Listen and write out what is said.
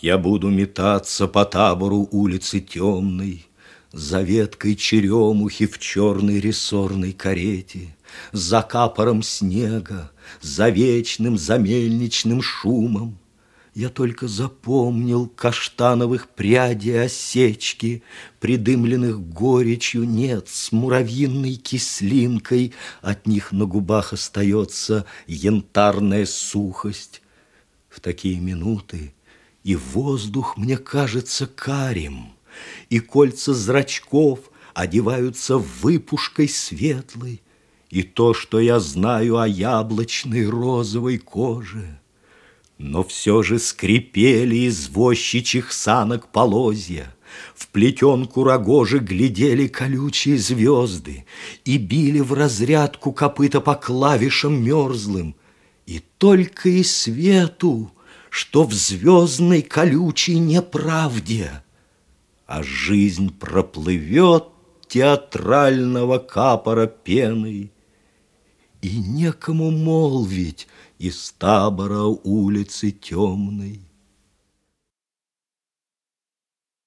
Я буду метаться по табору улицы темной, За веткой черемухи в черной рессорной карете, За капором снега, за вечным замельничным шумом. Я только запомнил каштановых прядей осечки, Придымленных горечью нет, с муравьиной кислинкой От них на губах остается янтарная сухость. В такие минуты и воздух мне кажется карим, И кольца зрачков одеваются выпушкой светлой, И то, что я знаю о яблочной розовой коже. Но все же скрипели извозчичьих санок полозья, В плетенку рогожи глядели колючие звезды И били в разрядку копыта по клавишам мерзлым, И только и свету что в звездной колючей неправде, А жизнь проплывет театрального капора пеной, И некому молвить из табора улицы темной.